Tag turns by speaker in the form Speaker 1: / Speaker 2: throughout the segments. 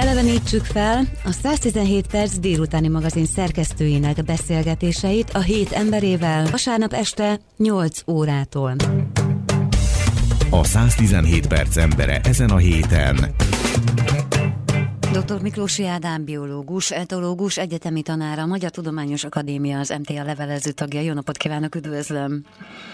Speaker 1: Elevenítsük fel a 117 perc délutáni magazin szerkesztőinek beszélgetéseit a hét emberével vasárnap este 8 órától.
Speaker 2: A 117 perc embere ezen a héten.
Speaker 1: Dr. Miklósi Ádám, biológus, etológus, egyetemi tanára, Magyar Tudományos Akadémia, az MTA levelező tagja. Jó napot kívánok, üdvözlöm!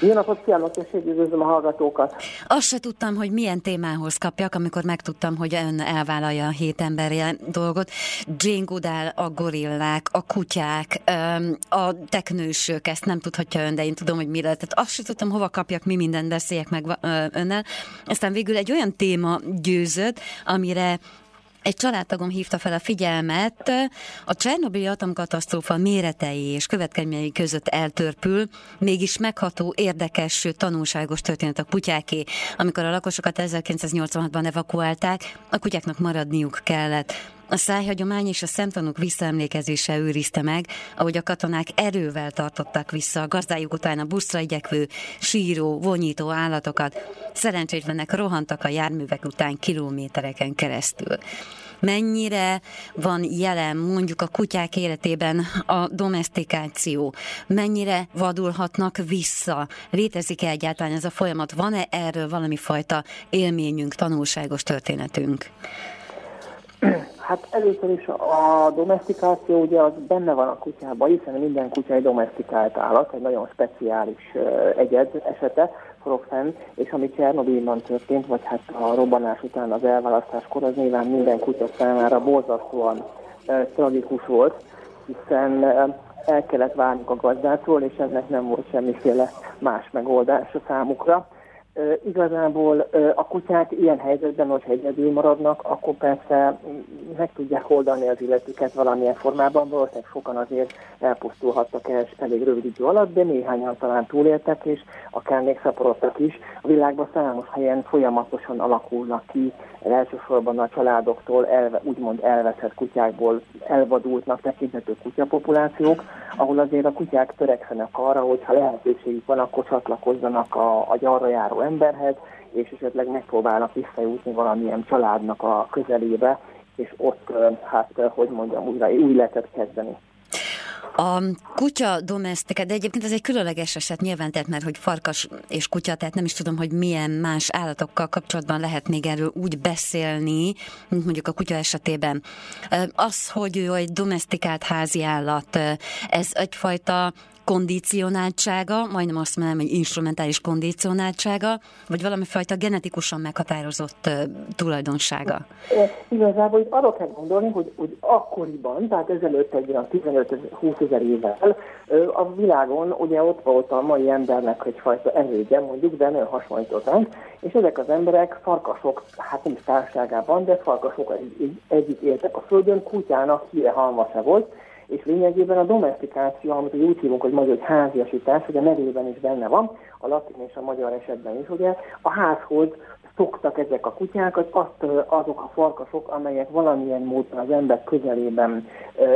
Speaker 3: Jó napot kívánok, és üdvözlöm a hallgatókat!
Speaker 1: Azt se tudtam, hogy milyen témához kapjak, amikor megtudtam, hogy ön elvállalja a hét emberje dolgot. Jane Goodall, a gorillák, a kutyák, a teknősök, ezt nem tudhatja ön, de én tudom, hogy mi lehet. Tehát azt se tudtam, hova kapjak, mi mindent beszéljek meg önnel. Aztán végül egy olyan téma győzött, amire egy családtagom hívta fel a figyelmet, a Csernobili atomkatasztrófa méretei és következményei között eltörpül, mégis megható, érdekes, tanulságos történet a kutyáké. Amikor a lakosokat 1986-ban evakuálták, a kutyáknak maradniuk kellett. A szájhagyomány és a szemtanúk visszaemlékezése őrizte meg, ahogy a katonák erővel tartották vissza a gazdájuk után a buszra igyekvő, síró, vonyító állatokat. Szerencsétlenek rohantak a járművek után kilométereken keresztül mennyire van jelen mondjuk a kutyák életében a domestikáció, mennyire vadulhatnak vissza, létezik-e egyáltalán ez a folyamat, van-e erről valami fajta élményünk, tanulságos történetünk?
Speaker 3: Hát először is a domestikáció ugye az benne van a kutyában, hiszen minden kutya egy domestikált állat, egy nagyon speciális egyed esete forog fenn, és ami Csernobilban történt, vagy hát a robbanás után az elválasztáskor, az nyilván minden kutya számára borzasztóan tragikus volt, hiszen el kellett várnunk a gazdától, és ennek nem volt semmiféle más megoldása számukra. Igazából a kutyák ilyen helyzetben, hogyha egyedül maradnak, akkor persze meg tudják oldani az illetüket valamilyen formában. Valószínűleg sokan azért elpusztulhattak el elég rövid idő alatt, de néhányan talán túléltek, és akár még szaporodtak is. A világban számos helyen folyamatosan alakulnak ki, elsősorban a családoktól elve, úgymond elveszett kutyákból elvadultnak tekinthető kutyapopulációk, ahol azért a kutyák törekszenek arra, hogy ha lehetőségük van, akkor csatlakozzanak a, a gyarra járó emberhez, és esetleg megpróbálnak visszajutni valamilyen családnak a közelébe, és ott, hát, hogy mondjam, újra új életet kezdeni.
Speaker 1: A kutya domestika, de egyébként ez egy különleges eset nyilván, tehát mert hogy farkas és kutya, tehát nem is tudom, hogy milyen más állatokkal kapcsolatban lehet még erről úgy beszélni, mint mondjuk a kutya esetében. Az, hogy ő egy domestikált házi állat, ez egyfajta kondicionáltsága, majdnem azt mondom, hogy instrumentális kondicionáltsága, vagy valami fajta genetikusan meghatározott tulajdonsága?
Speaker 3: Igazából itt arra kell gondolni, hogy, hogy akkoriban, tehát ezelőtt egy olyan 15-20 ezer évvel a világon ugye ott volt a mai embernek egyfajta erődje, mondjuk, de nagyon hasonlítottan, és ezek az emberek farkasok, hát nem társágában, de farkasok együtt, éltek a földön, kutyának híre halmasa volt, és lényegében a domestikáció, amit úgy hívunk, hogy magyar háziasítás, hogy a nevében is benne van, a latin és a magyar esetben is, ugye? A házhoz szoktak ezek a kutyákat, azt, azok a farkasok, amelyek valamilyen módon az ember közelében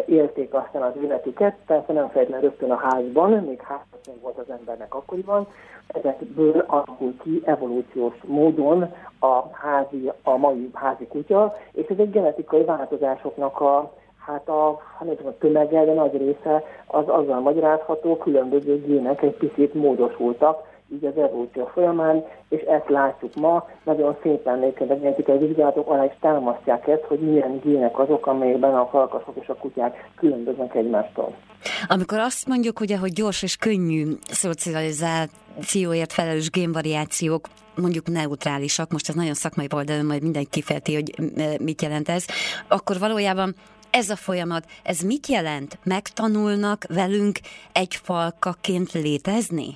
Speaker 3: élték aztán az életüket, persze nem feltétlenül rögtön a házban, még házban volt az embernek akkoriban, ezekből alakul ki evolúciós módon a házi, a mai házi kutya, és ez egy genetikai változásoknak a hát a, hát a tömeggel, de nagy része az azzal magyarázható, különböző gének egy picit módosultak, így az evolúció folyamán, és ezt látjuk ma, nagyon szépen egyébként a genetikai vizsgálatok alá is támasztják ezt, hogy milyen gének azok, amelyekben a falkasok és a kutyák különböznek egymástól.
Speaker 1: Amikor azt mondjuk, hogy gyors és könnyű szocializációért felelős génvariációk mondjuk neutrálisak, most ez nagyon szakmai de majd mindenki kifejti, hogy mit jelent ez, akkor valójában ez a folyamat, ez mit jelent? Megtanulnak velünk egy falkaként létezni?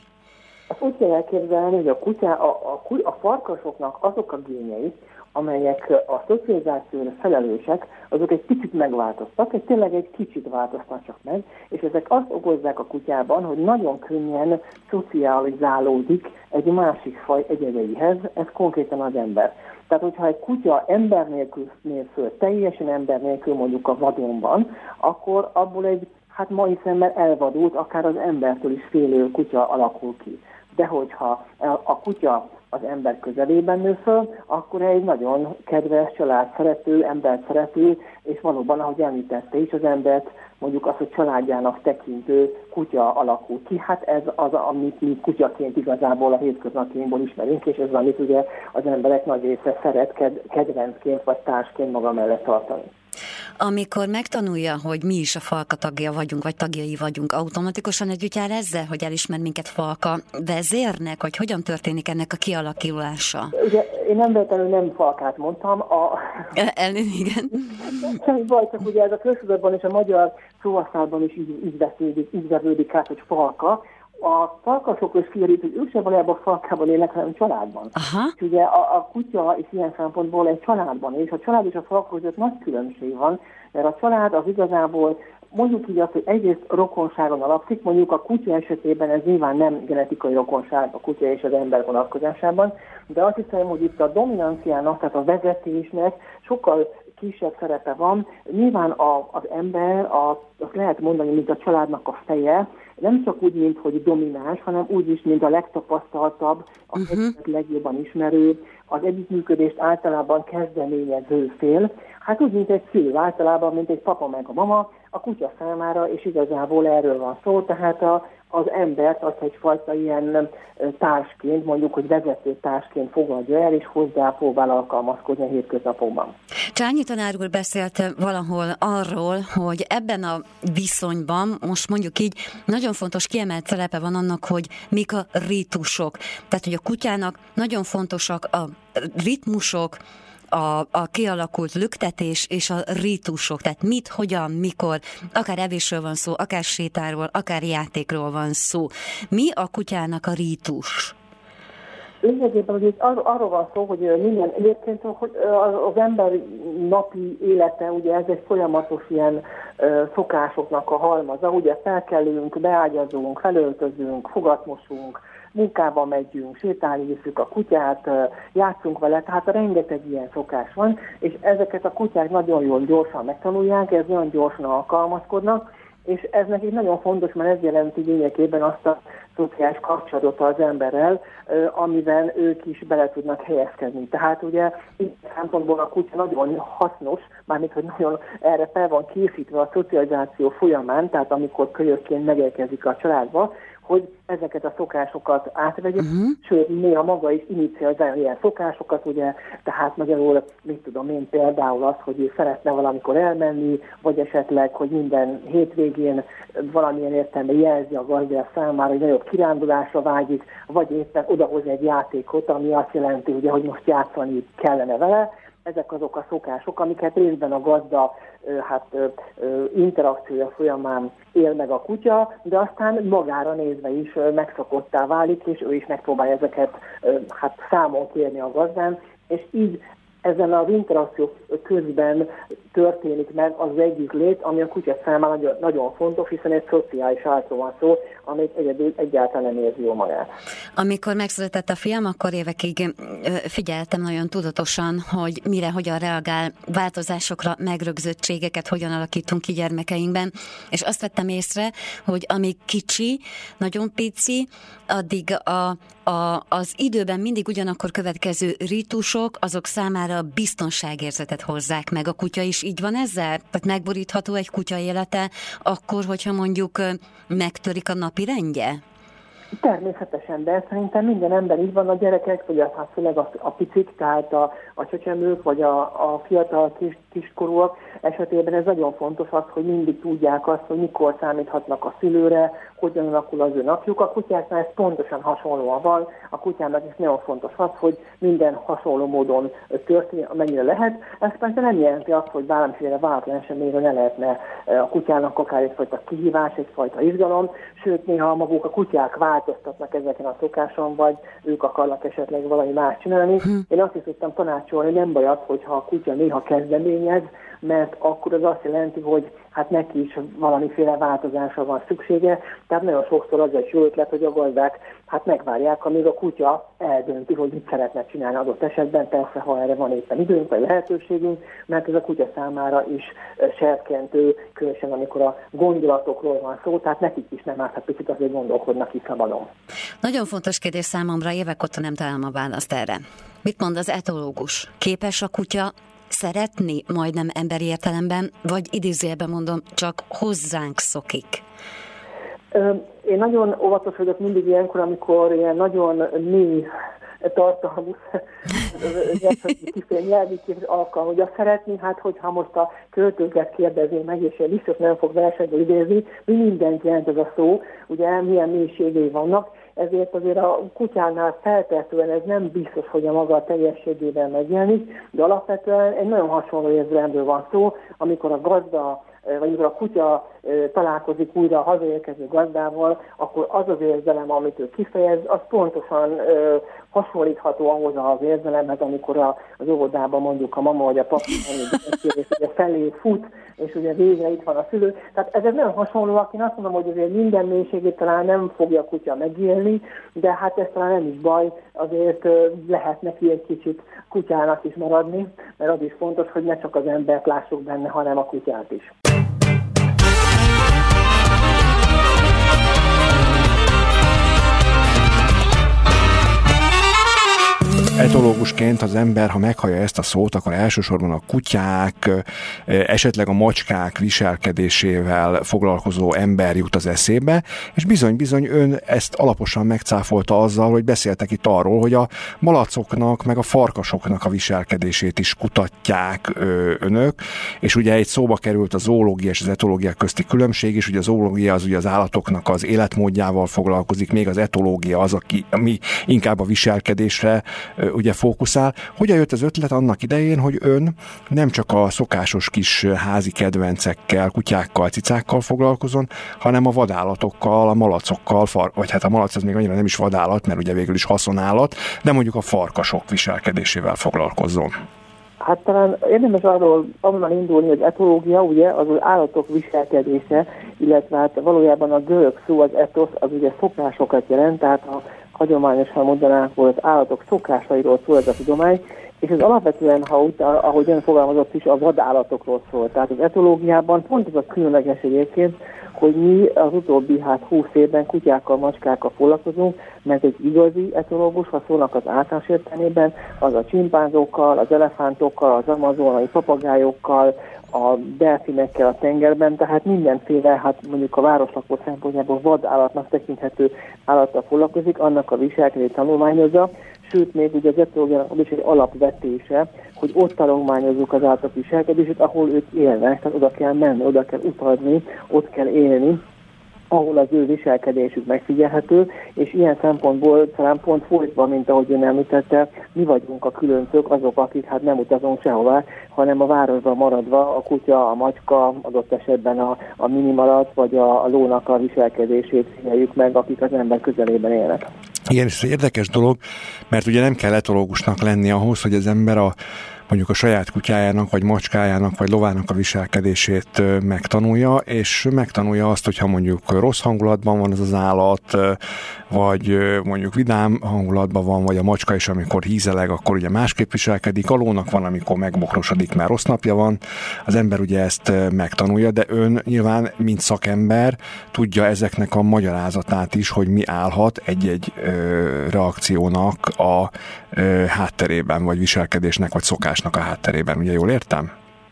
Speaker 3: Úgy kell elképzelni, hogy a, kutyá, a, a, a farkasoknak azok a gényei, amelyek a szocializációra felelősek, azok egy picit megváltoztak, egy tényleg egy kicsit változtak csak meg, és ezek azt okozzák a kutyában, hogy nagyon könnyen szocializálódik egy másik faj egyedeihez, ez konkrétan az ember. Tehát, hogyha egy kutya ember nélkül nél föl, teljesen ember nélkül mondjuk a vadonban, akkor abból egy, hát mai szemmel elvadult, akár az embertől is félő kutya alakul ki. De hogyha a kutya az ember közelében nő föl, akkor egy nagyon kedves, család szerető, ember szerető, és valóban, ahogy említette is, az embert mondjuk az, hogy családjának tekintő kutya alakul ki. Hát ez az, amit mi kutyaként igazából a hétköznapjainkból ismerünk, és ez amit ugye az emberek nagy része szeret ked- kedvencként vagy társként maga mellett tartani.
Speaker 1: Amikor megtanulja, hogy mi is a falka tagja vagyunk, vagy tagjai vagyunk, automatikusan együtt jár ezzel, hogy elismer minket falka vezérnek, vagy hogyan történik ennek a kialakulása?
Speaker 3: Ugye én nem véletlenül nem falkát mondtam. A...
Speaker 1: El, igen.
Speaker 3: Semmi baj, csak ugye ez a köztudatban és a magyar szóhasználatban is így, így, vesződik, így vevődik át, hogy falka, a falkasok is kiderült, hogy ők sem valójában falkában élnek, hanem családban.
Speaker 1: Aha.
Speaker 3: És ugye a, a kutya is ilyen szempontból egy családban, és a család és a falka között nagy különbség van, mert a család az igazából mondjuk így azt, hogy egyrészt rokonságon alapszik, mondjuk a kutya esetében ez nyilván nem genetikai rokonság a kutya és az ember vonatkozásában, de azt hiszem, hogy itt a dominanciának, tehát a vezetésnek sokkal kisebb szerepe van. Nyilván a, az ember, a, azt lehet mondani, mint a családnak a feje, nem csak úgy, mint hogy domináns, hanem úgy is, mint a legtapasztaltabb, a uh-huh. legjobban ismerő, az együttműködést általában kezdeményező fél. Hát úgy, mint egy szülő általában, mint egy papa meg a mama, a kutya számára, és igazából erről van szó, tehát a, az embert az egyfajta ilyen társként, mondjuk, hogy vezető társként fogadja el, és hozzá próbál alkalmazkodni a hétköznapokban.
Speaker 1: Csányi tanár úr beszélt valahol arról, hogy ebben a viszonyban, most mondjuk így, nagyon fontos kiemelt szerepe van annak, hogy mik a ritusok. Tehát, hogy a kutyának nagyon fontosak a ritmusok, a, a kialakult lüktetés és a rítusok, tehát mit, hogyan, mikor, akár evésről van szó, akár sétáról, akár játékról van szó. Mi a kutyának a rítus?
Speaker 3: Lényegében hogy ar- arról van szó, hogy minden egyébként hogy az ember napi élete, ugye ez egy folyamatos ilyen szokásoknak a halmaza, ugye felkelünk, beágyazunk, felöltözünk, fogatmosunk, munkába megyünk, viszük a kutyát, játszunk vele, tehát rengeteg ilyen szokás van, és ezeket a kutyák nagyon jól gyorsan megtanulják, ez nagyon gyorsan alkalmazkodnak, és ez nekik nagyon fontos, mert ez jelenti lényegében azt a szociális kapcsolatot az emberrel, amiben ők is bele tudnak helyezkedni. Tehát ugye így szempontból a kutya nagyon hasznos, mármint hogy nagyon erre fel van készítve a szocializáció folyamán, tehát amikor kölyökként megérkezik a családba, hogy ezeket a szokásokat átvegye, uh-huh. sőt, néha maga is inicializálja ilyen szokásokat, ugye, tehát magyarul, mit tudom én, például az, hogy ő szeretne valamikor elmenni, vagy esetleg, hogy minden hétvégén valamilyen értelemben jelzi a gazdája számára, hogy nagyobb kirándulásra vágyik, vagy éppen odahoz egy játékot, ami azt jelenti, ugye, hogy most játszani kellene vele, ezek azok a szokások, amiket részben a gazda hát, interakciója folyamán él meg a kutya, de aztán magára nézve is megszokottá válik, és ő is megpróbálja ezeket hát számon kérni a gazdán, és így ezen az interakció közben történik meg az egyik lét, ami a kutya számára nagyon, fontos, hiszen egy szociális állatról van szó, amit egyedül egyáltalán nem érzi jó magát.
Speaker 1: Amikor megszületett a fiam, akkor évekig figyeltem nagyon tudatosan, hogy mire, hogyan reagál változásokra, megrögzöttségeket, hogyan alakítunk ki gyermekeinkben, és azt vettem észre, hogy amíg kicsi, nagyon pici, addig a, a, az időben mindig ugyanakkor következő ritusok, azok számára biztonságérzetet hozzák meg. A kutya is így van ezzel? Tehát megborítható egy kutya élete akkor, hogyha mondjuk megtörik a napi rendje?
Speaker 3: Természetesen, de szerintem minden ember így van, a gyerekek, vagy a, hát főleg a, a picik, tehát a, a csecsemők, vagy a, a fiatal kis, kiskorúak esetében ez nagyon fontos az, hogy mindig tudják azt, hogy mikor számíthatnak a szülőre, hogyan alakul az ő napjuk. A kutyáknál ez pontosan hasonlóan van. A kutyának is nagyon fontos az, hogy minden hasonló módon történik, amennyire lehet. Ez persze nem jelenti azt, hogy bármiféle váratlan eseményről ne lehetne a kutyának akár egyfajta kihívás, egyfajta izgalom, sőt néha maguk a kutyák változtatnak ezeken a szokáson, vagy ők akarnak esetleg valami más csinálni. Hm. Én azt is tudtam tanácsolni, nem baj az, hogyha a kutya néha kezdeményez, mert akkor az azt jelenti, hogy hát neki is valamiféle változásra van szüksége. Tehát nagyon sokszor az egy jó ötlet, hogy a gazdák hát megvárják, amíg a kutya eldönti, hogy mit szeretne csinálni adott esetben, persze, ha erre van éppen időnk vagy lehetőségünk, mert ez a kutya számára is serkentő, különösen amikor a gondolatokról van szó, tehát nekik is nem árt, picit azért gondolkodnak ki szabadon.
Speaker 1: Nagyon fontos kérdés számomra, évek óta nem találom a választ erre. Mit mond az etológus? Képes a kutya szeretni majdnem emberi értelemben, vagy idézőjelben mondom, csak hozzánk szokik?
Speaker 3: Én nagyon óvatos vagyok mindig ilyenkor, amikor ilyen nagyon mély tartalmú nyelvi alkalom, hogy azt szeretni, hát hogyha most a költőket kérdezni meg, és biztos nem fog versenybe idézni, mi mindent jelent ez a szó, ugye milyen mélységei vannak, ezért azért a kutyánál feltehetően ez nem biztos, hogy a maga teljességében megjelenik, de alapvetően egy nagyon hasonló érzelemről van szó, amikor a gazda vagy amikor a kutya találkozik újra a hazaérkező gazdával, akkor az az érzelem, amit ő kifejez, az pontosan hasonlítható ahhoz az érzelemhez, amikor a, az óvodában mondjuk a mama vagy a papa és ugye felé fut, és ugye végre itt van a szülő. Tehát ez nem hasonló, én azt mondom, hogy azért minden mélységét talán nem fogja a kutya megélni, de hát ez talán nem is baj, azért lehet neki egy kicsit kutyának is maradni, mert az is fontos, hogy ne csak az embert lássuk benne, hanem a kutyát is.
Speaker 4: Etológusként az ember, ha meghallja ezt a szót, akkor elsősorban a kutyák, esetleg a macskák viselkedésével foglalkozó ember jut az eszébe, és bizony-bizony ön ezt alaposan megcáfolta azzal, hogy beszéltek itt arról, hogy a malacoknak, meg a farkasoknak a viselkedését is kutatják önök, és ugye egy szóba került a zoológia és az etológia közti különbség is, ugye a zoológia az ugye az állatoknak az életmódjával foglalkozik, még az etológia az, aki, ami inkább a viselkedésre ugye fókuszál. Hogyan jött az ötlet annak idején, hogy ön nem csak a szokásos kis házi kedvencekkel, kutyákkal, cicákkal foglalkozon, hanem a vadállatokkal, a malacokkal, far, vagy hát a malac az még annyira nem is vadállat, mert ugye végül is haszonállat, de mondjuk a farkasok viselkedésével foglalkozzon.
Speaker 3: Hát talán érdemes arról onnan indulni, hogy etológia ugye az, az állatok viselkedése, illetve hát valójában a görög szó, az etosz, az ugye szokásokat jelent, tehát a hagyományosan mondanánk, hogy az állatok szokásairól szól ez a tudomány, és ez alapvetően, ha úgy, ahogy ön fogalmazott is, a vadállatokról szól. Tehát az etológiában pont ez a különleges egyébként, hogy mi az utóbbi hát 20 évben kutyákkal, macskákkal foglalkozunk, mert egy igazi etológus, ha szólnak az általános értelmében, az a csimpánzókkal, az elefántokkal, az amazonai papagájokkal, a delfinekkel a tengerben, tehát mindenféle, hát mondjuk a városlakó szempontjából vadállatnak tekinthető állattal foglalkozik, annak a viselkedését tanulmányozza, sőt még ugye az etológiának is egy alapvetése, hogy ott tanulmányozzuk az állatok viselkedését, ahol ők élnek, tehát oda kell menni, oda kell utazni, ott kell élni, ahol az ő viselkedésük megfigyelhető, és ilyen szempontból talán pont folytva, mint ahogy ön említette, mi vagyunk a különcök, azok, akik hát nem utazunk sehová, hanem a városban maradva a kutya, a macska, adott esetben a, a minimalat, vagy a, a lónak a viselkedését figyeljük meg, akik az ember közelében élnek.
Speaker 4: Igen, és ez érdekes dolog, mert ugye nem kell etológusnak lenni ahhoz, hogy az ember a mondjuk a saját kutyájának, vagy macskájának, vagy lovának a viselkedését megtanulja, és megtanulja azt, hogyha mondjuk rossz hangulatban van az az állat, vagy mondjuk vidám hangulatban van, vagy a macska is, amikor hízeleg, akkor ugye másképp viselkedik, a lónak van, amikor megbokrosodik, mert rossz napja van, az ember ugye ezt megtanulja, de ön nyilván, mint szakember, tudja ezeknek a magyarázatát is, hogy mi állhat egy-egy reakciónak a hátterében, vagy viselkedésnek, vagy szokásnak a hátterében. Ugye jól értem?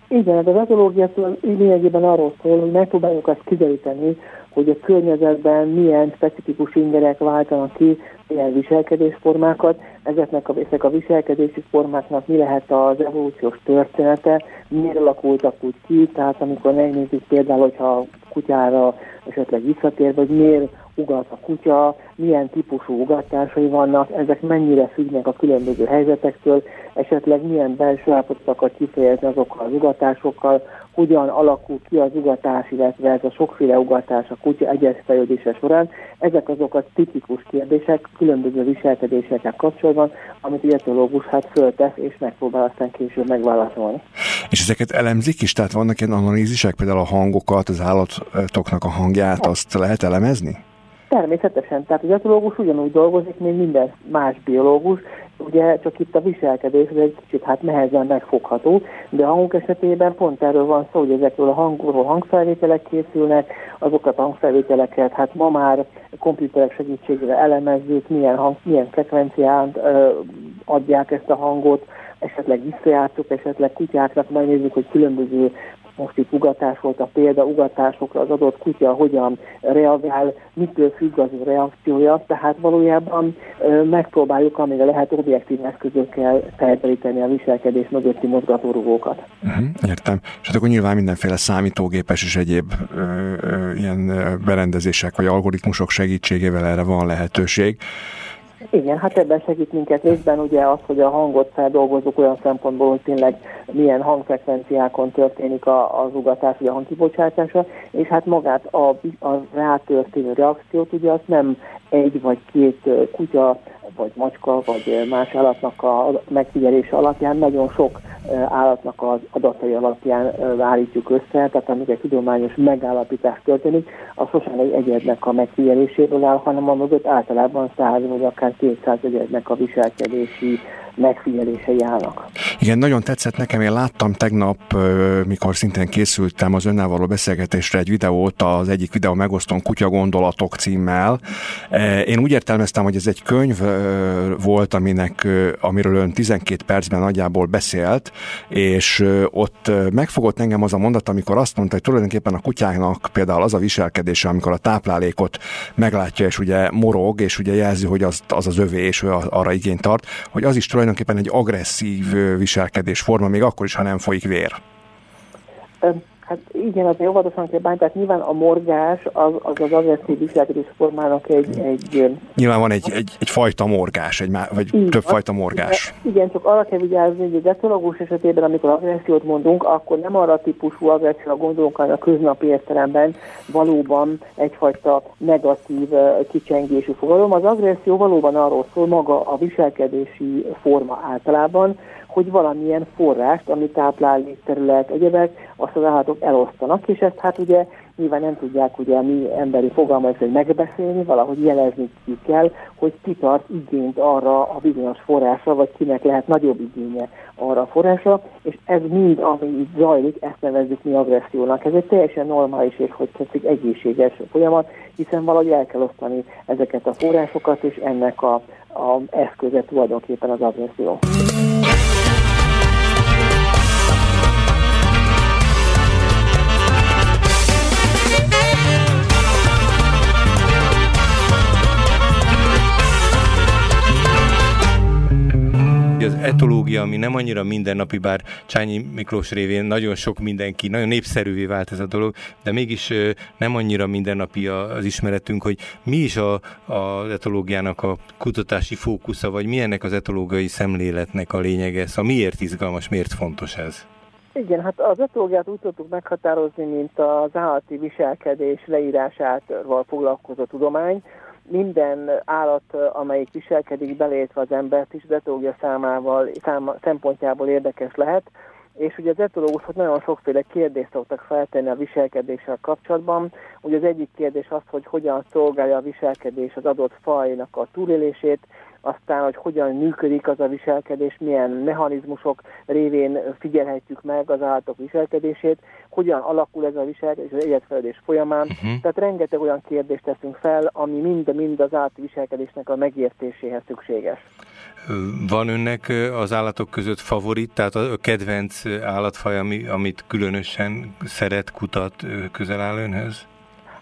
Speaker 3: Igen, hát az etológia lényegében arról szól, hogy megpróbáljuk azt kideríteni, hogy a környezetben milyen specifikus ingerek váltanak ki, milyen viselkedésformákat, ezeknek a, ezek a viselkedési formáknak mi lehet az evolúciós története, miért alakultak úgy ki, tehát amikor megnézzük például, hogyha kutyára esetleg visszatér, vagy miért ugat a kutya, milyen típusú ugatásai vannak, ezek mennyire függnek a különböző helyzetektől, esetleg milyen belső állapotokat kifejezni azokkal az ugatásokkal, hogyan alakul ki az ugatás, illetve ez a sokféle ugatás a kutya egyes fejlődése során. Ezek azok a tipikus kérdések, különböző viselkedésekkel kapcsolatban, amit a etológus hát föltesz, és megpróbál aztán később megválaszolni.
Speaker 4: És ezeket elemzik is? Tehát vannak ilyen analízisek, például a hangokat, az állatoknak a hangját, azt lehet elemezni?
Speaker 3: Természetesen, tehát az etológus ugyanúgy dolgozik, mint minden más biológus, ugye csak itt a viselkedés egy kicsit hát nehezen megfogható, de a hangok esetében pont erről van szó, hogy ezekről a hangról hangfelvételek készülnek, azokat a hangfelvételeket hát ma már komputerek segítségével elemezzük, milyen, hang, milyen frekvencián adják ezt a hangot, esetleg visszajátszok, esetleg kutyáknak megnézzük, hogy különböző most itt ugatás volt a példa, ugatásokra az adott kutya hogyan reagál, mitől függ az reakciója, tehát valójában megpróbáljuk, amire lehet objektív eszközökkel felderíteni a viselkedés mögötti mozgatórugókat.
Speaker 4: Uh-huh, értem. És hát akkor nyilván mindenféle számítógépes és egyéb ö, ö, ilyen berendezések vagy algoritmusok segítségével erre van lehetőség.
Speaker 3: Igen, hát ebben segít minket részben ugye az, hogy a hangot feldolgozunk olyan szempontból, hogy tényleg milyen hangfrekvenciákon történik a, az ugatás, vagy a hangkibocsátása, és hát magát a, a rátörténő reakciót ugye azt nem egy vagy két kutya, vagy macska, vagy más állatnak a megfigyelése alapján nagyon sok állatnak az adatai alapján állítjuk össze, tehát amikor egy tudományos megállapítás történik, az sosem egy egyednek a megfigyeléséből áll, hanem a mögött általában 100 vagy akár 200 egyednek a viselkedési megfigyelései állnak.
Speaker 4: Igen, nagyon tetszett nekem, én láttam tegnap, mikor szintén készültem az önnel való beszélgetésre egy videót, az egyik videó megosztom Kutya gondolatok címmel. Én úgy értelmeztem, hogy ez egy könyv volt, aminek, amiről ön 12 percben nagyjából beszélt, és ott megfogott engem az a mondat, amikor azt mondta, hogy tulajdonképpen a kutyáknak például az a viselkedése, amikor a táplálékot meglátja, és ugye morog, és ugye jelzi, hogy az az, az övé, és ő arra igényt tart, hogy az is tulajdonképpen egy agresszív viselkedés forma, még akkor is, ha nem folyik vér.
Speaker 3: Hát igen, az óvatosan kell bánni, tehát nyilván a morgás az az, az agresszív viselkedés formának egy, egy...
Speaker 4: Nyilván van egy, egy, egy fajta morgás, egy, vagy így, több fajta morgás.
Speaker 3: Igen, csak arra kell vigyázni, hogy a detológus esetében, amikor agressziót mondunk, akkor nem arra a típusú agresszióra gondolunk, hanem a köznapi értelemben valóban egyfajta negatív kicsengésű fogalom. Az agresszió valóban arról szól maga a viselkedési forma általában, hogy valamilyen forrást, ami táplálék terület, egyebek, azt az állatok elosztanak, és ezt hát ugye nyilván nem tudják ugye mi emberi fogalmaik, hogy megbeszélni, valahogy jelezni ki kell, hogy ki tart igényt arra a bizonyos forrásra, vagy kinek lehet nagyobb igénye arra a forrásra, és ez mind, ami itt zajlik, ezt nevezzük mi agressziónak. Ez egy teljesen normális és, hogy tetszik, egészséges folyamat, hiszen valahogy el kell osztani ezeket a forrásokat, és ennek a, a eszköze tulajdonképpen az agresszió.
Speaker 5: Az etológia, ami nem annyira mindennapi, bár Csányi Miklós révén nagyon sok mindenki, nagyon népszerűvé vált ez a dolog, de mégis nem annyira mindennapi az ismeretünk, hogy mi is a, az etológiának a kutatási fókusza, vagy milyennek az etológiai szemléletnek a lényege, szóval miért izgalmas, miért fontos ez?
Speaker 3: Igen, hát az etológiát úgy tudtuk meghatározni, mint az állati viselkedés leírásával foglalkozó tudomány, minden állat, amelyik viselkedik, belétve az embert is, etológia számával, szám, szempontjából érdekes lehet, és ugye az etológusok nagyon sokféle kérdést szoktak feltenni a viselkedéssel kapcsolatban. Ugye az egyik kérdés az, hogy hogyan szolgálja a viselkedés az adott fajnak a túlélését, aztán, hogy hogyan működik az a viselkedés, milyen mechanizmusok révén figyelhetjük meg az állatok viselkedését, hogyan alakul ez a viselkedés az egyetfeledés folyamán. Uh-huh. Tehát rengeteg olyan kérdést teszünk fel, ami mind-mind az állati viselkedésnek a megértéséhez szükséges.
Speaker 5: Van önnek az állatok között favorit, tehát a kedvenc állatfaj, ami, amit különösen szeret, kutat, közel áll önhöz?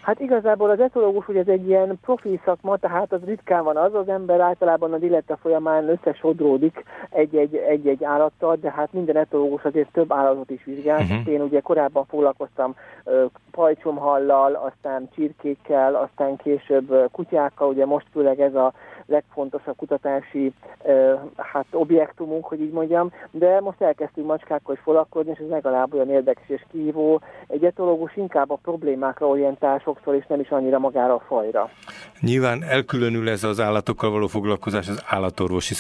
Speaker 3: Hát igazából az etológus ugye ez egy ilyen profi szakma, tehát az ritkán van az, az ember általában a diletta folyamán összesodródik egy-egy állattal, de hát minden etológus azért több állatot is vizsgál. Uh-huh. Én ugye korábban foglalkoztam uh, pajcsomhallal, aztán csirkékkel, aztán később uh, kutyákkal, ugye most főleg ez a legfontosabb kutatási hát objektumunk, hogy így mondjam, de most elkezdtünk macskákkal is foglalkozni, és ez legalább olyan érdekes és kívó. Egy etológus inkább a problémákra orientál sokszor, és nem is annyira magára a fajra.
Speaker 5: Nyilván elkülönül ez az állatokkal való foglalkozás az állatorvosi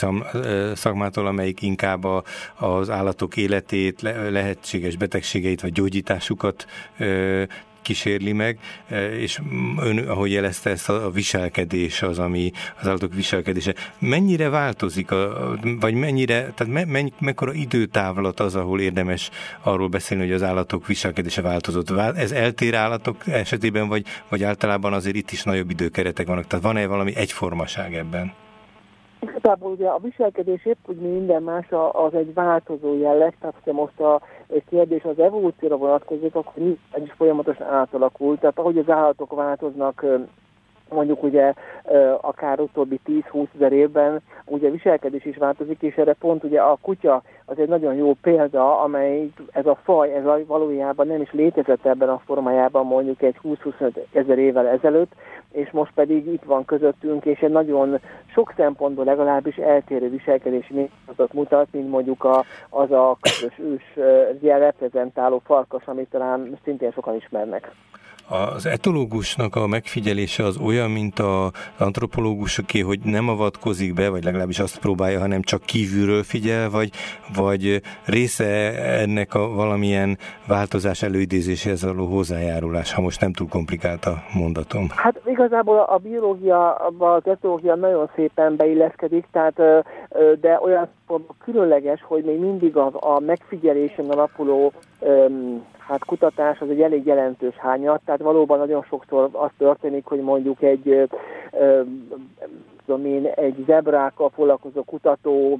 Speaker 5: szakmától, amelyik inkább a, az állatok életét, lehetséges betegségeit vagy gyógyításukat kísérli meg, e, és ön, ahogy jelezte, ezt a viselkedés az, ami az állatok viselkedése. Mennyire változik, a, vagy mennyire, tehát me, me, mekkora időtávlat az, ahol érdemes arról beszélni, hogy az állatok viselkedése változott? Ez eltér állatok esetében, vagy, vagy általában azért itt is nagyobb időkeretek vannak? Tehát van-e valami egyformaság ebben?
Speaker 3: Igazából ugye a viselkedés épp úgy minden más az egy változó jelleg, tehát ha most a kérdés az evolúcióra vonatkozik, akkor ez is folyamatosan átalakult. Tehát ahogy az állatok változnak, mondjuk ugye akár utóbbi 10-20 ezer évben ugye viselkedés is változik, és erre pont ugye a kutya az egy nagyon jó példa, amely ez a faj, ez a valójában nem is létezett ebben a formájában mondjuk egy 20-25 ezer évvel ezelőtt, és most pedig itt van közöttünk, és egy nagyon sok szempontból legalábbis eltérő viselkedési mutatót mutat, mint mondjuk a, az a közös ős reprezentáló farkas, amit talán szintén sokan ismernek.
Speaker 5: Az etológusnak a megfigyelése az olyan, mint az antropológusoké, hogy nem avatkozik be, vagy legalábbis azt próbálja, hanem csak kívülről figyel, vagy, vagy része ennek a valamilyen változás előidézéséhez való hozzájárulás, ha most nem túl komplikált a mondatom.
Speaker 3: Hát igazából a biológia, az etológia nagyon szépen beilleszkedik, tehát, de olyan különleges, hogy még mindig a, a megfigyelésen alapuló hát kutatás az egy elég jelentős hányat, tehát valóban nagyon sokszor az történik, hogy mondjuk egy tudom én, egy zebrákkal foglalkozó kutató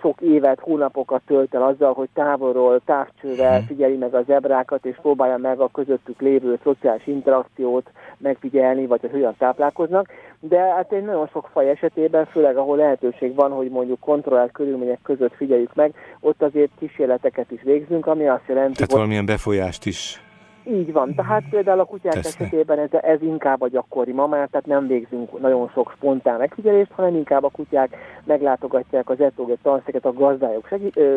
Speaker 3: sok évet, hónapokat tölt el azzal, hogy távolról távcsővel mhm. figyeli meg a zebrákat, és próbálja meg a közöttük lévő szociális interakciót megfigyelni, vagy hogy hogyan táplálkoznak. De hát egy nagyon sok faj esetében, főleg ahol lehetőség van, hogy mondjuk kontrollált körülmények között figyeljük meg, ott azért kísérleteket is végzünk, ami azt jelenti,
Speaker 5: Tehát hogy... valamilyen befolyást is
Speaker 3: így van, tehát például a kutyák Teszne. esetében ez, ez inkább a gyakori ma már, tehát nem végzünk nagyon sok spontán megfigyelést, hanem inkább a kutyák meglátogatják az etológiai tanszéket a gazdályok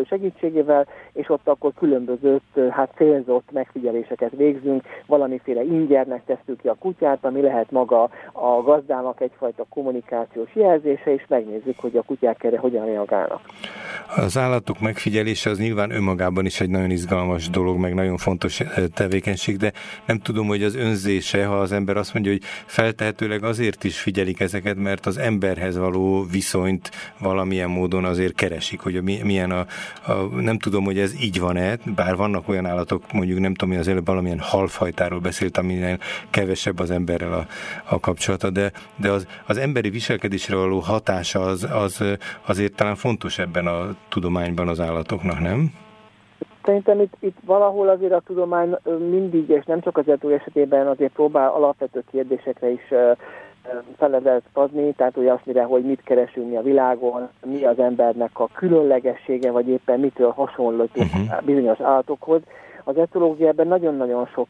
Speaker 3: segítségével, és ott akkor különböző hát célzott megfigyeléseket végzünk, valamiféle ingyernek tesszük ki a kutyát, ami lehet maga a gazdának egyfajta kommunikációs jelzése, és megnézzük, hogy a kutyák erre hogyan reagálnak.
Speaker 5: Az állatok megfigyelése az nyilván önmagában is egy nagyon izgalmas dolog, meg nagyon fontos tevékenység, tevékenység, de nem tudom, hogy az önzése, ha az ember azt mondja, hogy feltehetőleg azért is figyelik ezeket, mert az emberhez való viszonyt valamilyen módon azért keresik, hogy milyen a, a nem tudom, hogy ez így van-e, bár vannak olyan állatok, mondjuk nem tudom, hogy az előbb valamilyen halfajtáról beszélt, aminél kevesebb az emberrel a, a kapcsolata, de, de az, az emberi viselkedésre való hatása az, az azért talán fontos ebben a tudományban az állatoknak, nem?
Speaker 3: Szerintem itt, itt valahol azért a tudomány mindig, és nem csak az etó esetében azért próbál alapvető kérdésekre is feledet adni, tehát ugye azt mire, hogy mit keresünk mi a világon, mi az embernek a különlegessége, vagy éppen mitől hasonlítunk uh-huh. bizonyos állatokhoz. Az etológiában nagyon-nagyon sok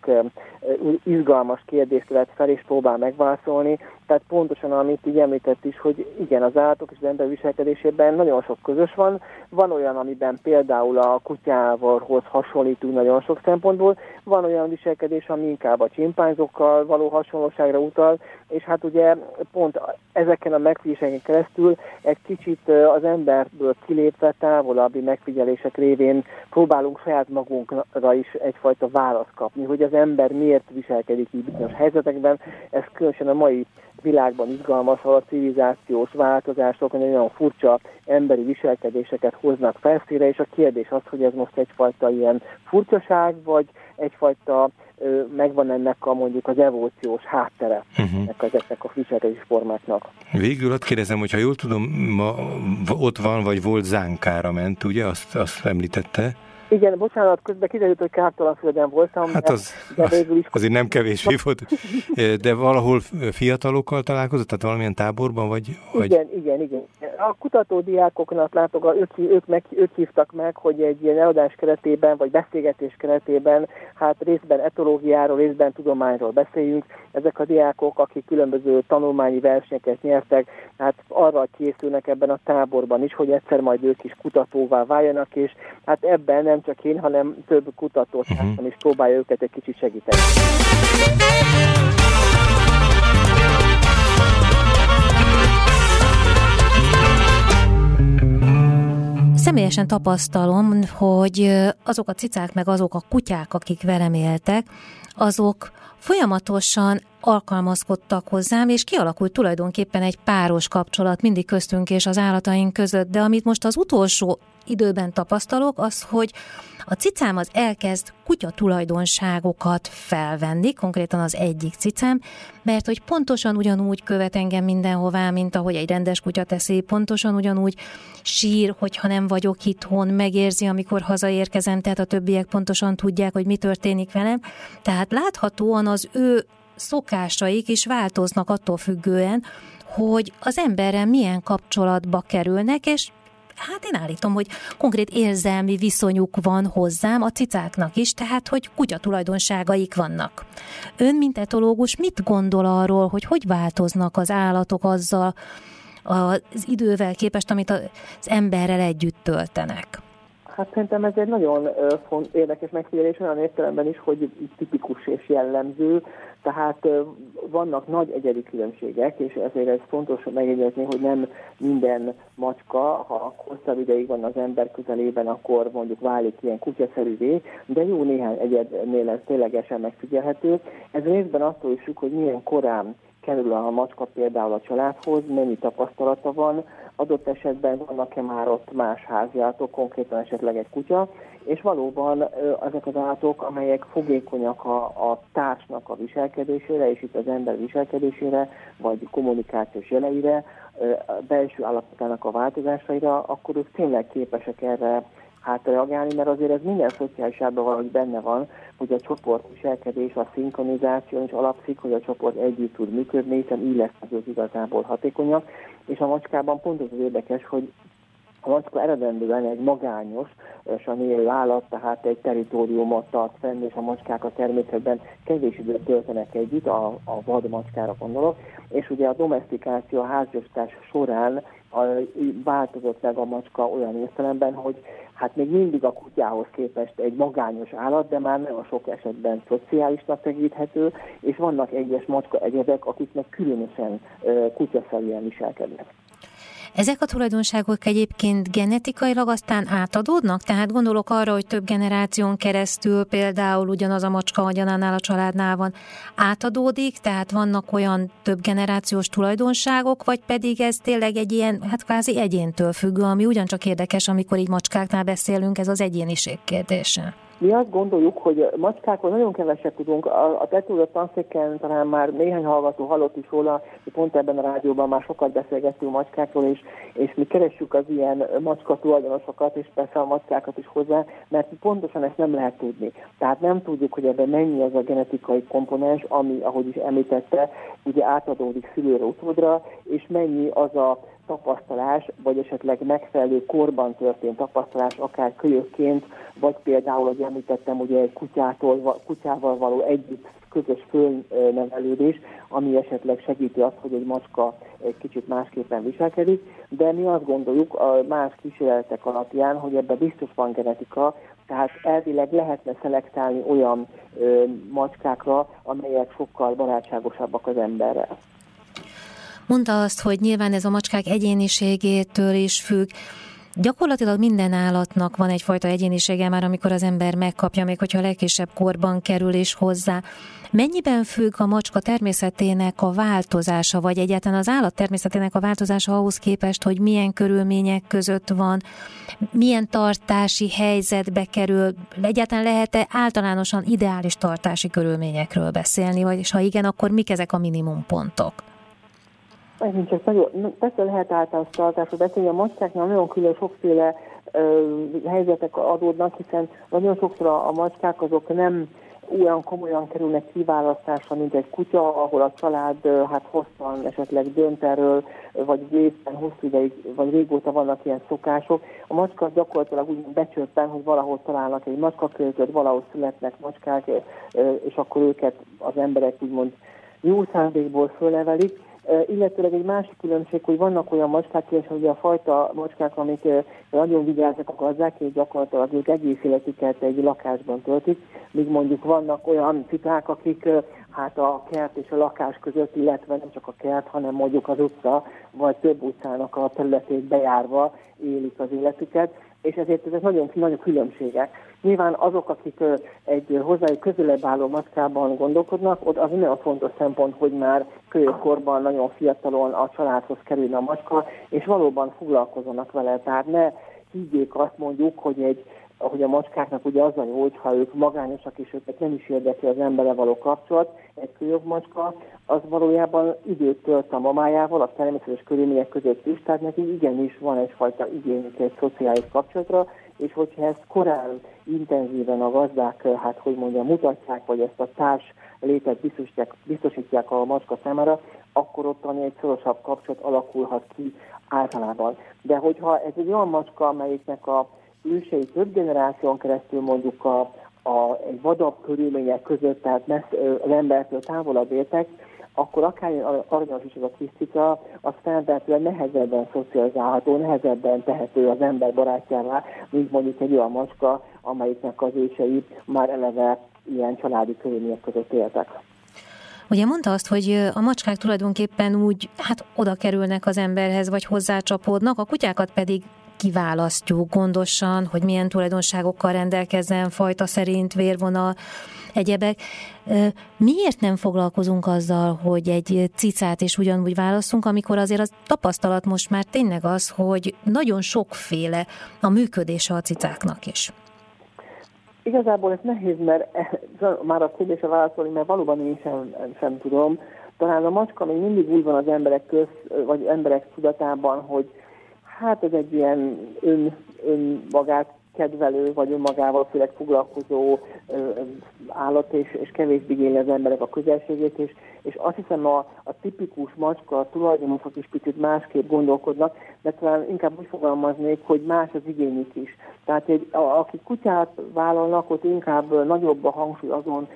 Speaker 3: izgalmas kérdést lehet fel, és próbál megválaszolni, tehát pontosan, amit így említett is, hogy igen, az állatok és az ember viselkedésében nagyon sok közös van. Van olyan, amiben például a kutyával hasonlítunk nagyon sok szempontból, van olyan viselkedés, ami inkább a csimpánzokkal való hasonlóságra utal, és hát ugye pont ezeken a megfigyeléseken keresztül egy kicsit az emberből kilépve távolabbi megfigyelések révén próbálunk saját magunkra is egyfajta választ kapni, hogy az ember miért viselkedik így bizonyos helyzetekben. Ez különösen a mai világban izgalmas, ahol a civilizációs változások nagyon furcsa emberi viselkedéseket hoznak felszíre, és a kérdés az, hogy ez most egyfajta ilyen furcsaság, vagy egyfajta megvan ennek a mondjuk az evolúciós háttere uh-huh. ennek, ezeknek a viselkedés formáknak.
Speaker 5: Végül azt kérdezem, hogy ha jól tudom, ma ott van, vagy volt zánkára ment, ugye? Azt, azt említette?
Speaker 3: Igen, bocsánat, közben kiderült, hogy Kártalanföldön voltam.
Speaker 5: Hát az, de végül is... azért nem kevés volt. De valahol fiatalokkal találkozott, tehát valamilyen táborban, vagy... vagy...
Speaker 3: Igen, igen, igen. A kutatódiákoknak látok, ők, ők, meg, ők hívtak meg, hogy egy ilyen eladás keretében, vagy beszélgetés keretében, hát részben etológiáról, részben tudományról beszéljünk. Ezek a diákok, akik különböző tanulmányi versenyeket nyertek, hát arra készülnek ebben a táborban is, hogy egyszer majd ők is kutatóvá váljanak, és hát ebben nem csak én, hanem több kutató uh-huh. is próbálja őket egy kicsit segíteni.
Speaker 6: Személyesen tapasztalom, hogy azok a cicák, meg azok a kutyák, akik velem éltek, azok folyamatosan alkalmazkodtak hozzám, és kialakult tulajdonképpen egy páros kapcsolat mindig köztünk és az állataink között. De amit most az utolsó időben tapasztalok, az, hogy a cicám az elkezd kutya tulajdonságokat felvenni, konkrétan az egyik cicám, mert hogy pontosan ugyanúgy követ engem mindenhová, mint ahogy egy rendes kutya teszi, pontosan ugyanúgy sír, hogyha nem vagyok itthon, megérzi, amikor hazaérkezem, tehát a többiek pontosan tudják, hogy mi történik velem. Tehát láthatóan az ő szokásaik is változnak attól függően, hogy az emberrel milyen kapcsolatba kerülnek, és hát én állítom, hogy konkrét érzelmi viszonyuk van hozzám, a cicáknak is, tehát hogy kutya tulajdonságaik vannak. Ön, mint etológus, mit gondol arról, hogy hogy változnak az állatok azzal az idővel képest, amit az emberrel együtt töltenek?
Speaker 3: Hát szerintem ez egy nagyon font, érdekes megfigyelés olyan értelemben is, hogy tipikus és jellemző, tehát vannak nagy egyedi különbségek, és ezért ez fontos megjegyezni, hogy nem minden macska, ha hosszabb ideig van az ember közelében, akkor mondjuk válik ilyen kutyaszerűvé, de jó néhány egyednél ez ténylegesen megfigyelhető. Ez részben attól is hogy milyen korán kerül a macska például a családhoz, mennyi tapasztalata van, adott esetben vannak-e már ott más háziállatok, konkrétan esetleg egy kutya, és valóban ezek az állatok, amelyek fogékonyak a, a társnak a viselkedésére, és itt az ember viselkedésére, vagy kommunikációs jeleire, belső állapotának a változásaira, akkor ők tényleg képesek erre hát reagálni, mert azért ez minden szociális árbban valahogy benne van, hogy a csoport viselkedés, a szinkronizáció is alapszik, hogy a csoport együtt tud működni, hiszen így lesz az igazából hatékonyak, és a macskában pont az az érdekes, hogy a macska eredendően egy magányos, és a élő állat, tehát egy teritoriumot tart fenn, és a macskák a természetben kevés időt töltenek együtt, a, a vad macskára gondolok, és ugye a domestikáció, a háziostás során a, változott meg a macska olyan értelemben, hogy hát még mindig a kutyához képest egy magányos állat, de már nagyon sok esetben szociálisnak segíthető, és vannak egyes macska egyedek, akiknek különösen kutyaszerűen viselkednek.
Speaker 6: Ezek a tulajdonságok egyébként genetikailag aztán átadódnak? Tehát gondolok arra, hogy több generáción keresztül például ugyanaz a macska, annál a családnál van, átadódik, tehát vannak olyan több generációs tulajdonságok, vagy pedig ez tényleg egy ilyen, hát kvázi egyéntől függő, ami ugyancsak érdekes, amikor így macskáknál beszélünk, ez az egyéniség kérdése.
Speaker 3: Mi azt gondoljuk, hogy macskákról nagyon keveset tudunk. A, a tetőzött tanszéken talán már néhány hallgató hallott is róla, hogy pont ebben a rádióban már sokat beszélgettünk macskákról, és, és mi keressük az ilyen macska tulajdonosokat, és persze a macskákat is hozzá, mert pontosan ezt nem lehet tudni. Tehát nem tudjuk, hogy ebben mennyi az a genetikai komponens, ami, ahogy is említette, ugye átadódik szülőre utódra, és mennyi az a tapasztalás, vagy esetleg megfelelő korban történt tapasztalás, akár kölyökként, vagy például, hogy említettem, ugye egy kutyától, kutyával való együtt közös fölnevelődés, ami esetleg segíti azt, hogy egy macska egy kicsit másképpen viselkedik, de mi azt gondoljuk a más kísérletek alapján, hogy ebben biztos van genetika, tehát elvileg lehetne szelektálni olyan ö, macskákra, amelyek sokkal barátságosabbak az emberrel.
Speaker 6: Mondta azt, hogy nyilván ez a macskák egyéniségétől is függ. Gyakorlatilag minden állatnak van egyfajta egyénisége már, amikor az ember megkapja, még hogyha a legkisebb korban kerül is hozzá. Mennyiben függ a macska természetének a változása, vagy egyáltalán az állat természetének a változása ahhoz képest, hogy milyen körülmények között van, milyen tartási helyzetbe kerül, egyáltalán lehet-e általánosan ideális tartási körülményekről beszélni, vagy ha igen, akkor mik ezek a minimumpontok?
Speaker 3: Megint nagyon, persze lehet általános tartásról beszélni, a macskáknál nagyon külön sokféle helyzetek adódnak, hiszen nagyon sokszor a macskák azok nem olyan komolyan kerülnek kiválasztásra, mint egy kutya, ahol a család hát hosszan esetleg dönt erről, vagy részben hosszú ideig, vagy régóta vannak ilyen szokások. A macska gyakorlatilag úgy becsöppen, hogy valahol találnak egy macskaköltöt, valahol születnek macskák, és akkor őket az emberek úgymond jó szándékból fölnevelik illetőleg egy másik különbség, hogy vannak olyan macskák, és hogy a fajta macskák, amik nagyon vigyáznak a gazdák, és gyakorlatilag ők egész életüket egy lakásban töltik, míg mondjuk vannak olyan cipák, akik hát a kert és a lakás között, illetve nem csak a kert, hanem mondjuk az utca, vagy több utcának a területét bejárva élik az életüket, és ezért ezek nagyon, nagyon különbségek. Nyilván azok, akik egy hozzájuk közelebb álló macskában gondolkodnak, ott az nagyon fontos szempont, hogy már kölyökkorban nagyon fiatalon a családhoz kerülne a macska, és valóban foglalkozzanak vele. Tehát ne higgyék azt mondjuk, hogy egy hogy a macskáknak ugye az a jó, hogyha ők magányosak, és őket nem is érdekli az embere való kapcsolat, egy kölyök macska, az valójában időt tölt a mamájával, a természetes körülmények között is, tehát neki igenis van egyfajta igényük egy szociális kapcsolatra, és hogyha ezt korán intenzíven a gazdák, hát hogy mondjam, mutatják, vagy ezt a társ létet biztosítják, biztosítják a macska számára, akkor ott egy szorosabb kapcsolat alakulhat ki általában. De hogyha ez egy olyan macska, amelyiknek a ősei több generáción keresztül mondjuk a, a, egy vadabb körülmények között, tehát messz, az embertől távolabb éltek, akkor akár aranyos is az a kis cica, az feltehetően nehezebben szocializálható, nehezebben tehető az ember barátjává, mint mondjuk egy olyan macska, amelyiknek az ősei már eleve ilyen családi körülmények között éltek.
Speaker 6: Ugye mondta azt, hogy a macskák tulajdonképpen úgy hát oda kerülnek az emberhez, vagy hozzácsapódnak, a kutyákat pedig kiválasztjuk gondosan, hogy milyen tulajdonságokkal rendelkezzen, fajta szerint, vérvonal, egyebek. Miért nem foglalkozunk azzal, hogy egy cicát is ugyanúgy válaszunk, amikor azért az tapasztalat most már tényleg az, hogy nagyon sokféle a működése a cicáknak is?
Speaker 3: Igazából ez nehéz, mert már a kérdése válaszolni, mert valóban én sem, sem tudom. Talán a macska még mindig úgy van az emberek köz, vagy emberek tudatában, hogy hát ez egy ilyen ön, önmagát kedvelő, vagy önmagával főleg foglalkozó állat, és, és kevésbé igényli az emberek a közelségét, és, és azt hiszem a, a tipikus macska a tulajdonosok is picit másképp gondolkodnak, de talán inkább úgy fogalmaznék, hogy más az igényük is. Tehát egy, a, akik kutyát vállalnak, ott inkább nagyobb a hangsúly azon,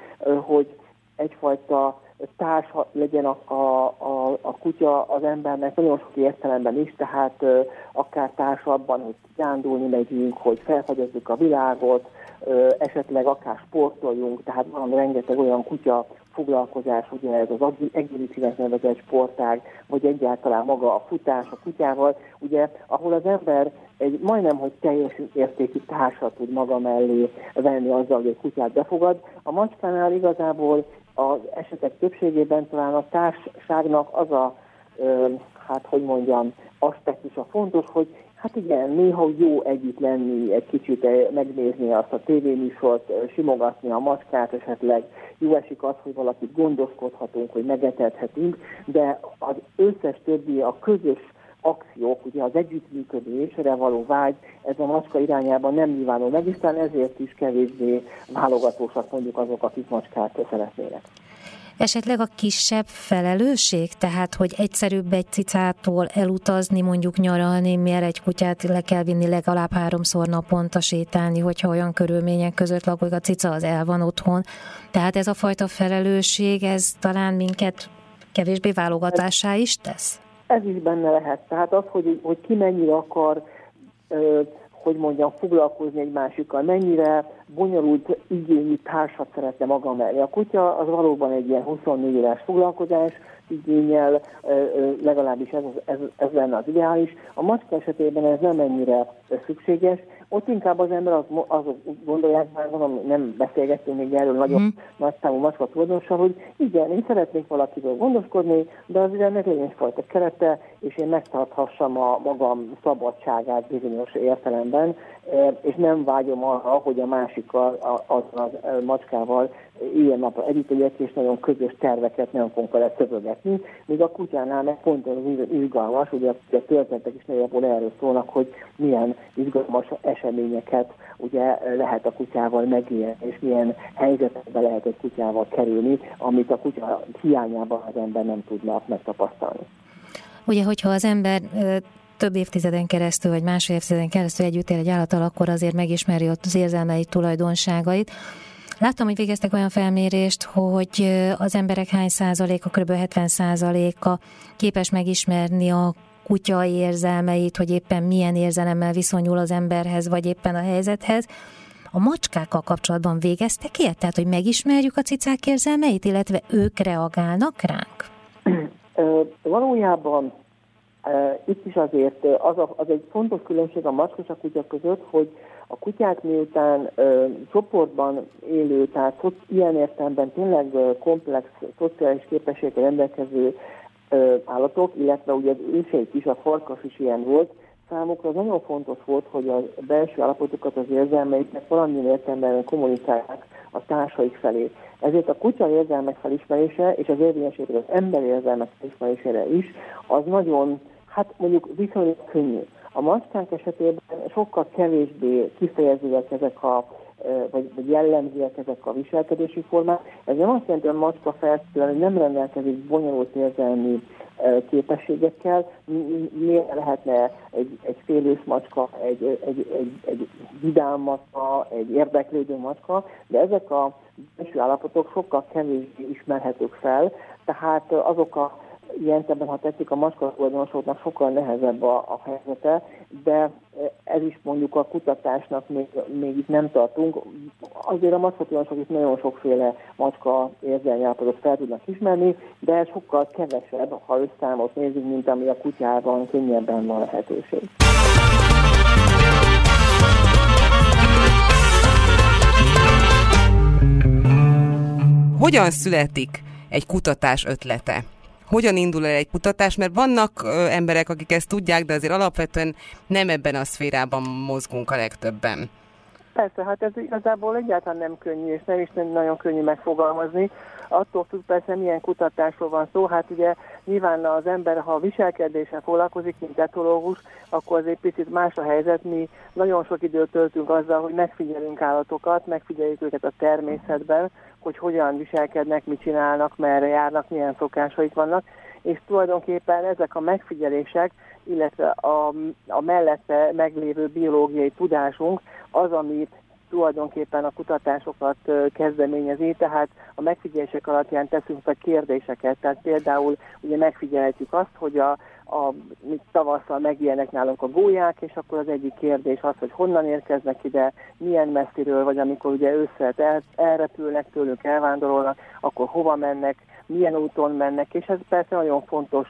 Speaker 3: hogy egyfajta társ legyen a, a, a, a kutya az embernek nagyon sok értelemben is, tehát ö, akár társabban, hogy gyándulni megyünk, hogy felfedezzük a világot, ö, esetleg akár sportoljunk, tehát van rengeteg olyan kutya foglalkozás, ugye ez az agilitinek nevezett sportág, vagy egyáltalán maga a futás a kutyával, ugye, ahol az ember egy majdnem, hogy teljes értékű társat tud maga mellé venni azzal, hogy egy kutyát befogad. A macskánál igazából az esetek többségében talán a társaságnak az a, ö, hát hogy mondjam, aspektus a fontos, hogy hát igen, néha jó együtt lenni, egy kicsit megnézni azt a tévéműsort, simogatni a macskát, esetleg jó esik az, hogy valakit gondoskodhatunk, hogy megetethetünk, de az összes többi, a közös akciók, ugye az együttműködésre való vágy, ez a macska irányában nem nyilvánul meg, és ezért is kevésbé válogatósak mondjuk azok, akik macskát szeretnének.
Speaker 6: Esetleg a kisebb felelősség, tehát hogy egyszerűbb egy cicától elutazni, mondjuk nyaralni, miért egy kutyát le kell vinni legalább háromszor naponta sétálni, hogyha olyan körülmények között lakik a cica, az el van otthon. Tehát ez a fajta felelősség, ez talán minket kevésbé válogatássá is tesz?
Speaker 3: Ez is benne lehet. Tehát az, hogy, hogy ki mennyire akar, hogy mondjam, foglalkozni egy másikkal, mennyire bonyolult igényű társat szeretne maga mellé. A kutya az valóban egy ilyen 24 éves foglalkozás, igényel, legalábbis ez, ez, ez lenne az ideális. A macska esetében ez nem ennyire szükséges, ott inkább az ember az, azok gondolják, már mondom, nem beszélgettünk még erről nagyobb mm. nagy számú macska tulajdonossal, hogy igen, én szeretnék valakiről gondoskodni, de az ennek legyen egyfajta kerete, és én megtarthassam a magam szabadságát bizonyos értelemben, és nem vágyom arra, hogy a másikkal, az a macskával ilyen nap együtt legyek, és nagyon közös terveket nem fogunk vele szövögetni, míg a kutyánál meg pont az izgalmas, ugye a történetek is nagyjából erről szólnak, hogy milyen izgalmas eseményeket ugye lehet a kutyával megélni, és milyen helyzetekbe lehet egy kutyával kerülni, amit a kutya hiányában az ember nem tudna megtapasztalni.
Speaker 6: Ugye, hogyha az ember több évtizeden keresztül, vagy másfél évtizeden keresztül együtt él egy állattal, akkor azért megismeri ott az érzelmeit, tulajdonságait. Láttam, hogy végeztek olyan felmérést, hogy az emberek hány százaléka, kb. 70 százaléka képes megismerni a kutya érzelmeit, hogy éppen milyen érzelemmel viszonyul az emberhez, vagy éppen a helyzethez. A macskákkal kapcsolatban végeztek ilyet? Tehát, hogy megismerjük a cicák érzelmeit, illetve ők reagálnak ránk?
Speaker 3: Valójában itt is azért az, a, az egy fontos különbség a macska a kutya között, hogy a kutyák miután ö, csoportban élő, tehát szo- ilyen értelemben tényleg ö, komplex szociális képességgel rendelkező ö, állatok, illetve ugye az őseik is, a farkas is ilyen volt, számukra az nagyon fontos volt, hogy a belső állapotokat, az érzelmeiknek valamilyen értelemben kommunikálják a társaik felé. Ezért a kutya érzelmek felismerése és az érvényesítő az ember érzelmek felismerésére is, az nagyon, hát mondjuk viszonylag könnyű. A macskánk esetében sokkal kevésbé kifejezőek ezek a vagy, vagy jellemzőek ezek a viselkedési formák. Ez nem azt jelenti, hogy a macska feltétlenül nem rendelkezik bonyolult érzelmi képességekkel. Miért lehetne egy, egy félős macska, egy, egy, egy, egy vidám macska, egy érdeklődő macska, de ezek a belső állapotok sokkal kevésbé ismerhetők fel, tehát azok a ilyen ebben, ha tetszik, a macska sokkal nehezebb a, a helyzete, de ez is mondjuk a kutatásnak még, még itt nem tartunk. Azért a macska tulajdonosok itt nagyon sokféle macska érzelmi állapotot fel tudnak ismerni, de ez sokkal kevesebb, ha összámot nézzük, mint ami a kutyában könnyebben van lehetőség.
Speaker 7: Hogyan születik egy kutatás ötlete? Hogyan indul el egy kutatás, mert vannak ö, emberek, akik ezt tudják, de azért alapvetően nem ebben a szférában mozgunk a legtöbben.
Speaker 3: Persze, hát ez igazából egyáltalán nem könnyű, és nem is nem nagyon könnyű megfogalmazni. Attól függ persze, milyen kutatásról van szó. Hát ugye nyilván az ember, ha a viselkedéssel foglalkozik, mint etológus, akkor azért picit más a helyzet. Mi nagyon sok időt töltünk azzal, hogy megfigyelünk állatokat, megfigyeljük őket a természetben, hogy hogyan viselkednek, mit csinálnak, merre járnak, milyen szokásaik vannak, és tulajdonképpen ezek a megfigyelések, illetve a, a mellette meglévő biológiai tudásunk az, amit tulajdonképpen a kutatásokat kezdeményezi, tehát a megfigyelések alapján teszünk fel kérdéseket, tehát például ugye megfigyelhetjük azt, hogy a, a, tavasszal megjelennek nálunk a gólyák, és akkor az egyik kérdés az, hogy honnan érkeznek ide, milyen messziről, vagy amikor ugye ősszel el, elrepülnek tőlük, elvándorolnak, akkor hova mennek, milyen úton mennek, és ez persze nagyon fontos,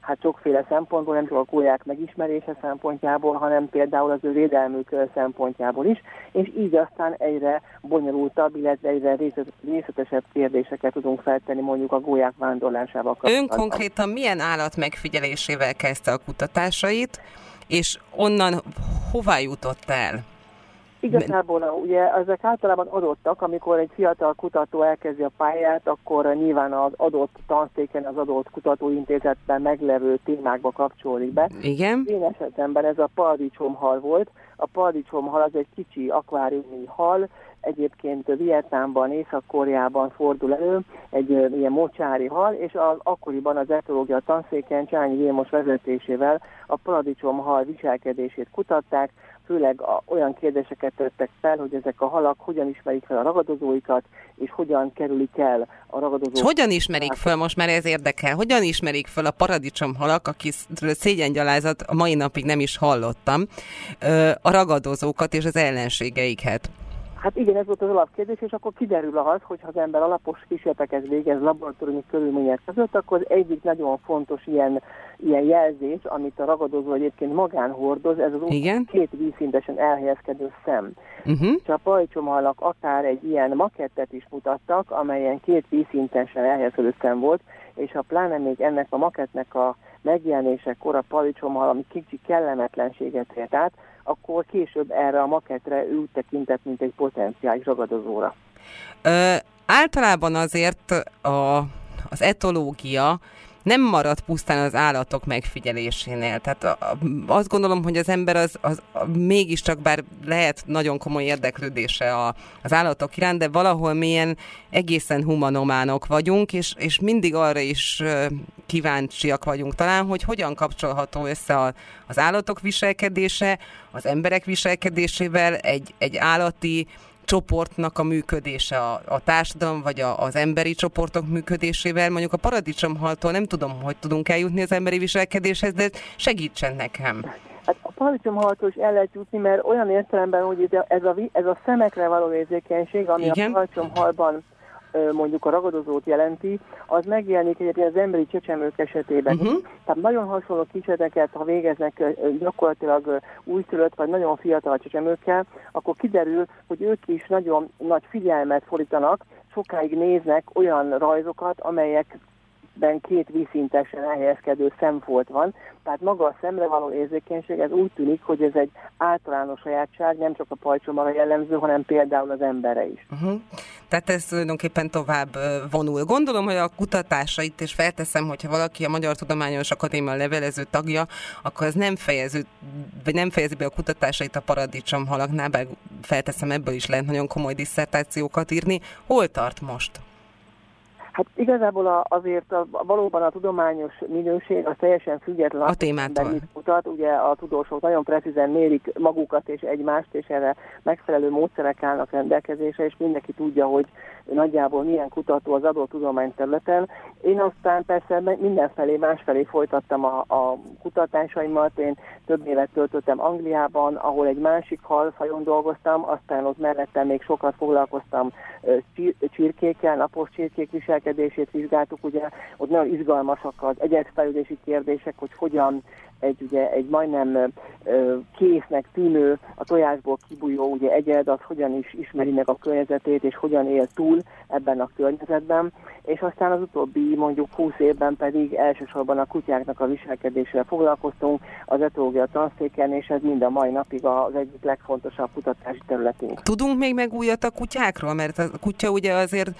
Speaker 3: hát sokféle szempontból, nem csak a gólyák megismerése szempontjából, hanem például az ő védelmük szempontjából is, és így aztán egyre bonyolultabb, illetve egyre részletesebb kérdéseket tudunk feltenni mondjuk a gólyák vándorlásával
Speaker 7: kapcsolatban. Ön konkrétan milyen állat megfigyelésével kezdte a kutatásait, és onnan hová jutott el?
Speaker 3: Igazából ugye ezek általában adottak, amikor egy fiatal kutató elkezdi a pályát, akkor nyilván az adott tanszéken, az adott kutatóintézetben meglevő témákba kapcsolódik be.
Speaker 7: Igen.
Speaker 3: Én esetemben ez a paradicsomhal volt. A paradicsomhal az egy kicsi akváriumi hal, egyébként Vietnámban, Észak-Koreában fordul elő, egy ilyen mocsári hal, és az, akkoriban az etológia tanszéken Csányi Vilmos vezetésével a paradicsomhal viselkedését kutatták, főleg a, olyan kérdéseket tettek fel, hogy ezek a halak hogyan ismerik fel a ragadozóikat, és hogyan kerülik el a ragadozókat.
Speaker 7: Hogyan ismerik fel, most már ez érdekel, hogyan ismerik fel a paradicsomhalak, akiről szégyengyalázat a mai napig nem is hallottam, a ragadozókat és az ellenségeiket?
Speaker 3: Hát igen, ez volt az alapkérdés, és akkor kiderül az, hogy ha az ember alapos kísérleteket végez laboratóriumi körülmények között, akkor az egyik nagyon fontos ilyen, ilyen jelzés, amit a ragadozó egyébként magán hordoz, ez az igen? két vízszintesen elhelyezkedő szem. Uh-huh. És a pajcsomhalak akár egy ilyen makettet is mutattak, amelyen két vízszintesen elhelyezkedő szem volt, és ha pláne még ennek a makettnek a megjelenésekor a paradicsommal, ami kicsi kellemetlenséget ért át, akkor később erre a maketre ő tekintett, mint egy potenciális ragadozóra.
Speaker 7: Ö, általában azért a, az etológia nem marad pusztán az állatok megfigyelésénél. Tehát azt gondolom, hogy az ember az, az mégiscsak, bár lehet nagyon komoly érdeklődése a, az állatok iránt, de valahol milyen egészen humanománok vagyunk, és, és mindig arra is kíváncsiak vagyunk talán, hogy hogyan kapcsolható össze a, az állatok viselkedése, az emberek viselkedésével, egy, egy állati csoportnak a működése, a, a társadalom vagy a, az emberi csoportok működésével. Mondjuk a paradicsomhaltól nem tudom, hogy tudunk eljutni az emberi viselkedéshez, de segítsen nekem.
Speaker 3: Hát a paradicsomhaltól is el lehet jutni, mert olyan értelemben, hogy ez a, ez a szemekre való érzékenység, ami Igen? a paradicsomhalban mondjuk a ragadozót jelenti, az megjelenik egyébként az emberi csecsemők esetében. Uh-huh. Tehát nagyon hasonló kísérleteket, ha végeznek gyakorlatilag újszülött vagy nagyon fiatal csecsemőkkel, akkor kiderül, hogy ők is nagyon nagy figyelmet fordítanak, sokáig néznek olyan rajzokat, amelyek ben két vízszintesen elhelyezkedő szemfolt van, tehát maga a szemre való érzékenység, ez úgy tűnik, hogy ez egy általános sajátság, nem csak a pajcsomara jellemző, hanem például az emberre is. Uh-huh.
Speaker 7: Tehát ez tulajdonképpen tovább vonul. Gondolom, hogy a kutatásait, és felteszem, hogyha valaki a Magyar Tudományos Akadémia levelező tagja, akkor ez nem fejező, vagy nem fejezi be a kutatásait a paradicsom halaknál, bár felteszem, ebből is lehet nagyon komoly diszertációkat írni. Hol tart most?
Speaker 3: Hát igazából azért a, valóban a tudományos minőség az teljesen független.
Speaker 7: A témától.
Speaker 3: Mit mutat, ugye a tudósok nagyon precízen mérik magukat és egymást, és erre megfelelő módszerek állnak rendelkezésre, és mindenki tudja, hogy nagyjából milyen kutató az adott tudományterületen. Én aztán persze mindenfelé, másfelé folytattam a, a kutatásaimat, én több évet töltöttem Angliában, ahol egy másik halfajon dolgoztam, aztán ott mellettem még sokat foglalkoztam csirkékkel, napos csirkék viselkedését vizsgáltuk, ugye ott nagyon izgalmasak az egyetfejlődési kérdések, hogy hogyan egy, ugye, egy majdnem késznek tűnő, a tojásból kibújó ugye egyed, az hogyan is ismeri meg a környezetét, és hogyan él túl ebben a környezetben, és aztán az utóbbi mondjuk 20 évben pedig elsősorban a kutyáknak a viselkedésével foglalkoztunk az etológia tanszéken, és ez mind a mai napig az egyik legfontosabb kutatási területünk.
Speaker 7: Tudunk még meg újat a kutyákról, mert a kutya ugye azért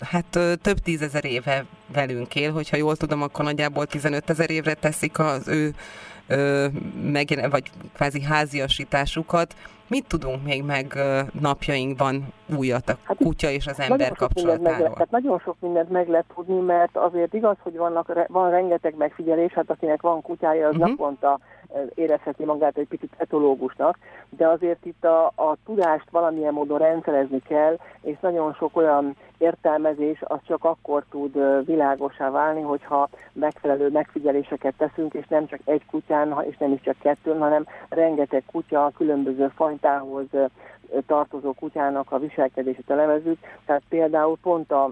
Speaker 7: hát több tízezer éve velünk él, hogyha jól tudom, akkor nagyjából 15 ezer évre teszik az ő ö, meg, vagy kvázi háziasításukat. Mit tudunk még meg napjainkban újat a hát kutya és az ember kapcsolatáról?
Speaker 3: Meg, tehát nagyon sok mindent meg lehet tudni, mert azért igaz, hogy vannak, van rengeteg megfigyelés, hát akinek van kutyája, az uh-huh. naponta érezheti magát egy picit etológusnak, de azért itt a, a tudást valamilyen módon rendszerezni kell, és nagyon sok olyan értelmezés az csak akkor tud világosá válni, hogyha megfelelő megfigyeléseket teszünk, és nem csak egy kutyán, és nem is csak kettőn, hanem rengeteg kutya különböző fajtához tartozó kutyának a viselkedését elemezzük. Tehát például pont a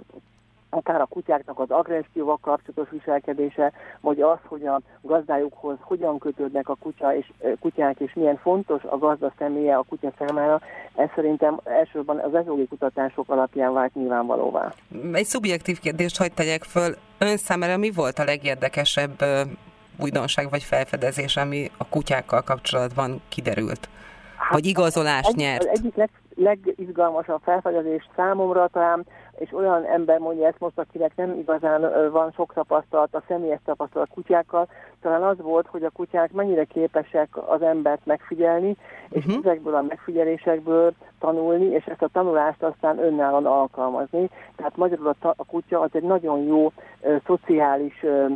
Speaker 3: akár a kutyáknak az agresszióval kapcsolatos viselkedése, vagy az, hogy a gazdájukhoz hogyan kötődnek a kutya és, kutyák, és milyen fontos a gazda személye a kutya számára, ez szerintem elsősorban az ezógi kutatások alapján vált nyilvánvalóvá.
Speaker 7: Egy szubjektív kérdést hagyd tegyek föl. Ön számára mi volt a legérdekesebb újdonság vagy felfedezés, ami a kutyákkal kapcsolatban kiderült? Hát, vagy igazolás egy, nyert?
Speaker 3: Az egyik leg, legizgalmasabb felfedezés számomra talán és olyan ember mondja ezt most, akinek nem igazán van sok tapasztalat, a személyes tapasztalat kutyákkal, talán az volt, hogy a kutyák mennyire képesek az embert megfigyelni, és uh-huh. ezekből a megfigyelésekből tanulni, és ezt a tanulást aztán önállóan alkalmazni. Tehát magyarul a, a kutya az egy nagyon jó ö, szociális ö,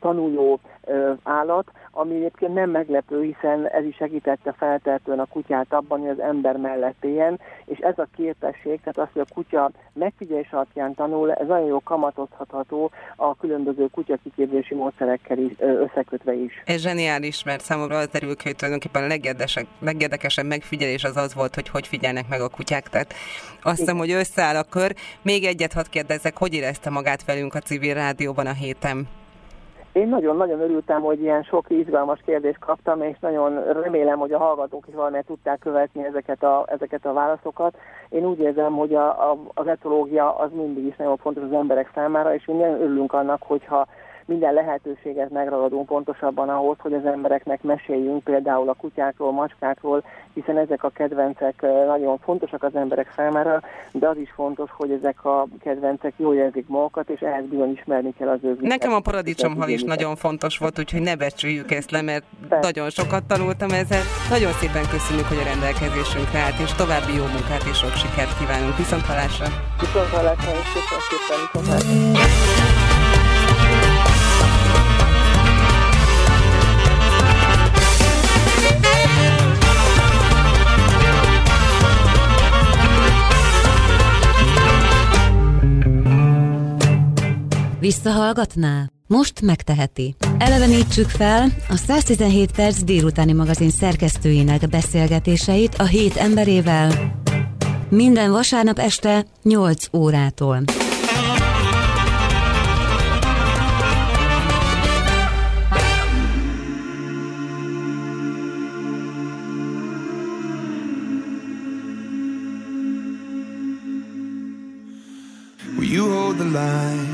Speaker 3: tanuló ö, állat, ami egyébként nem meglepő, hiszen ez is segítette feltehetően a kutyát abban, hogy az ember mellett éljen, és ez a képesség, tehát az, hogy a kutya megfigyelés alapján tanul, ez nagyon jó kamatozhatható a különböző kutyakiképzési módszerekkel is, összekötve is.
Speaker 7: Ez zseniális, mert számomra az derül hogy tulajdonképpen a legérdekesebb megfigyelés az az volt, hogy hogy figyelnek meg a kutyák, tehát azt hiszem, hogy összeáll a kör. Még egyet hadd kérdezzek, hogy érezte magát velünk a civil rádióban a héten?
Speaker 3: Én nagyon-nagyon örültem, hogy ilyen sok izgalmas kérdést kaptam, és nagyon remélem, hogy a hallgatók is valamelyet tudták követni ezeket a, ezeket a válaszokat. Én úgy érzem, hogy a, a, az etológia az mindig is nagyon fontos az emberek számára, és mi nagyon örülünk annak, hogyha minden lehetőséget megragadunk pontosabban ahhoz, hogy az embereknek meséljünk például a kutyákról, macskákról, hiszen ezek a kedvencek nagyon fontosak az emberek számára, de az is fontos, hogy ezek a kedvencek jól érzik magukat, és ehhez bizony ismerni kell az ő
Speaker 7: Nekem a paradicsomhal is nagyon fontos volt, úgyhogy ne becsüljük ezt le, mert Persze. nagyon sokat tanultam ezzel. Nagyon szépen köszönjük, hogy a rendelkezésünkre állt, és további jó munkát és sok sikert kívánunk. Viszont hallásra!
Speaker 3: Viszont hallásra, és köszönöm szépen, viszont hallásra.
Speaker 8: Visszahallgatná? Most megteheti. Elevenítsük fel a 117 perc délutáni magazin szerkesztőinek beszélgetéseit a hét emberével minden vasárnap este 8 órától. Will you hold the line?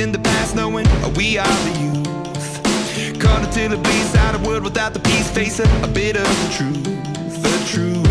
Speaker 8: Find the past, knowing we are the youth. Caught until it bleeds out a world without the peace, face a, a bit of the truth, the truth.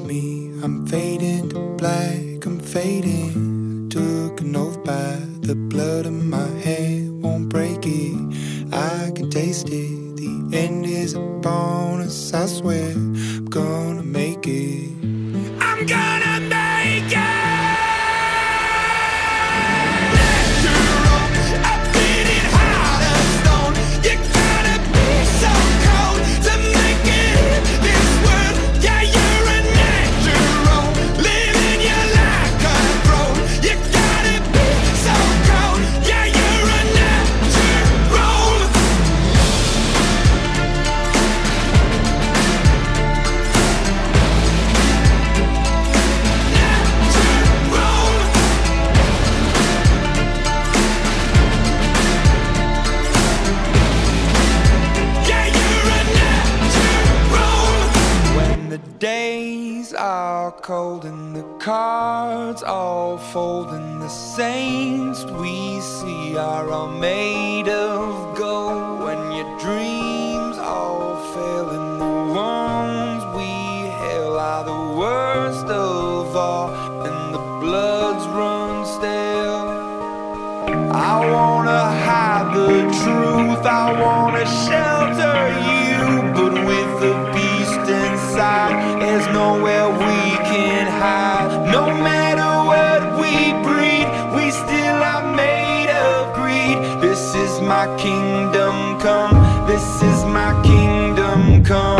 Speaker 8: got me. I'm fading to black, I'm fading. Took an oath by the blood of my head. come.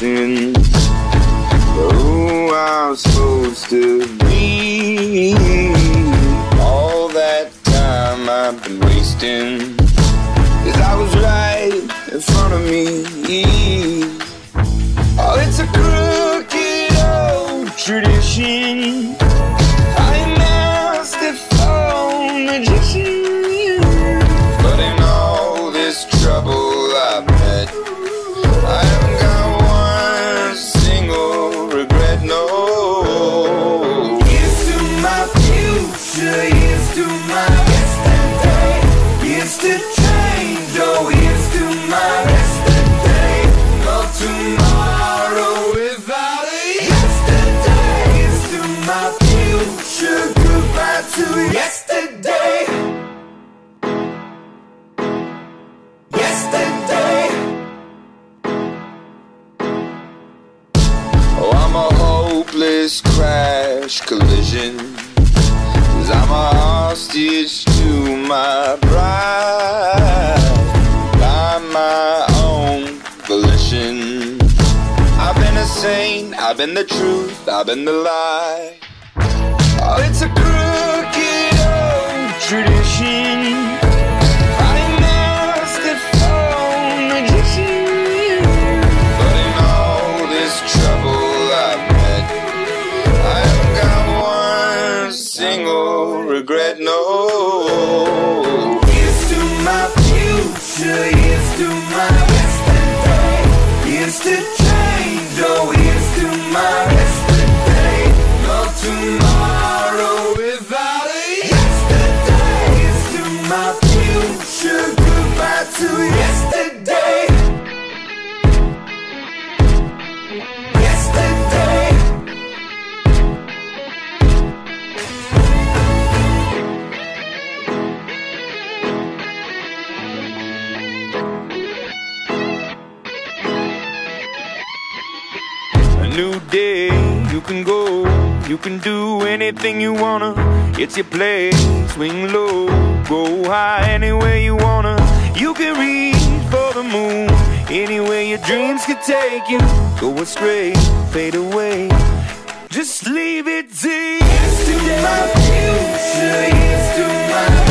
Speaker 8: Who I'm supposed to be. All that time I've been wasting. Cause I was right in front of me. Oh, it's a crooked old tradition. My pride. By my own volition. I've been a saint, I've been the truth, I've been the lie. Oh, it's a crooked old tradition. Can go, you can do anything you wanna. It's your place, swing low, go high anywhere you wanna. You can reach for the moon, anywhere your dreams could take you. Go astray, fade away. Just leave it to to my future, my